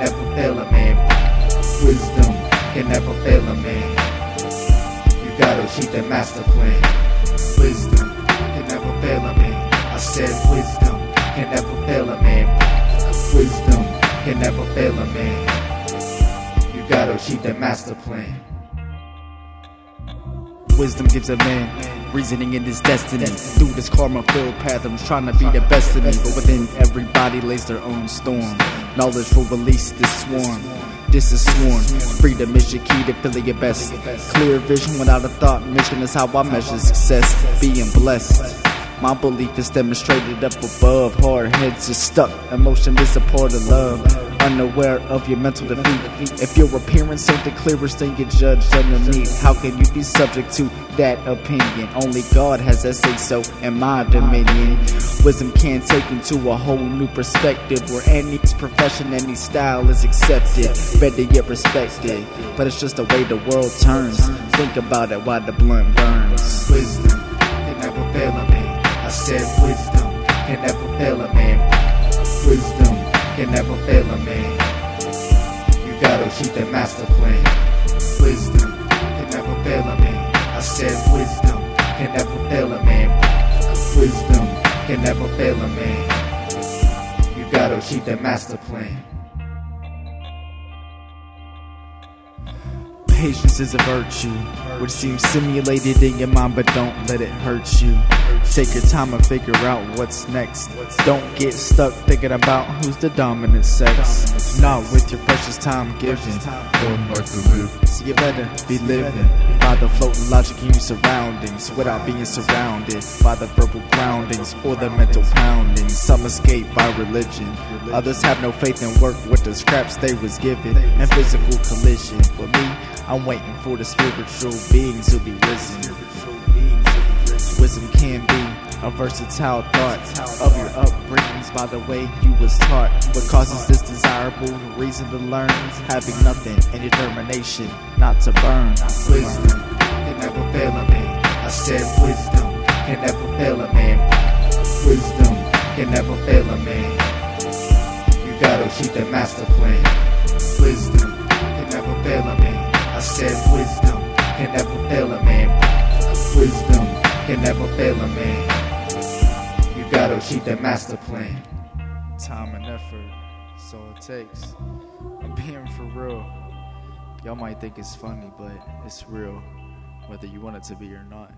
never fail a man. Wisdom can never fail a man. You gotta keep that master plan. Wisdom can never fail a man. I said wisdom can never fail a man. Wisdom can never fail a man. You gotta keep that master plan. Wisdom gives a man reasoning in his destiny. Through this karma filled path, I'm trying to be the best of me. But within everybody lays their own storm. Knowledge will release this swarm. This is sworn. Freedom is your key to feeling your best. Clear vision without a thought. Mission is how I measure success. Being blessed. My belief is demonstrated up above. Hard heads is stuck. Emotion is a part of love. Unaware of your mental defeat. If your appearance ain't the clearest, then you're judged underneath. How can you be subject to that opinion? Only God has that say so in my dominion. Wisdom can take into a whole new perspective where any profession, any style is accepted. Better yet respected. But it's just the way the world turns. Think about it while the blunt burns. Can never fail a man. You gotta keep that master plan. Wisdom can never fail a man. I said wisdom can never fail a man. Wisdom can never fail a man. You gotta keep that master plan. Patience is a virtue, which seems simulated in your mind, but don't let it hurt you. Take your time and figure out what's next. Don't get stuck thinking about who's the dominant sex. Not with your precious time given. So you better be living by the floating logic in your surroundings without being surrounded by the verbal groundings or the mental poundings. Some escape by religion, others have no faith and work with the scraps they was given and physical collision. For me, I'm waiting for the spiritual beings to be risen. Wisdom can be a versatile thought of your upbringings by the way you was taught. What causes this desirable reason to learn? Having nothing and determination not to burn. Wisdom can never fail a man. I said wisdom can never fail a man. Wisdom can never fail a man. You gotta keep that master plan. Wisdom can never fail a man. Said wisdom can never fail a man. Wisdom can never fail a man. You gotta keep that master plan. Time and effort, so it takes. I'm being for real. Y'all might think it's funny, but it's real, whether you want it to be or not.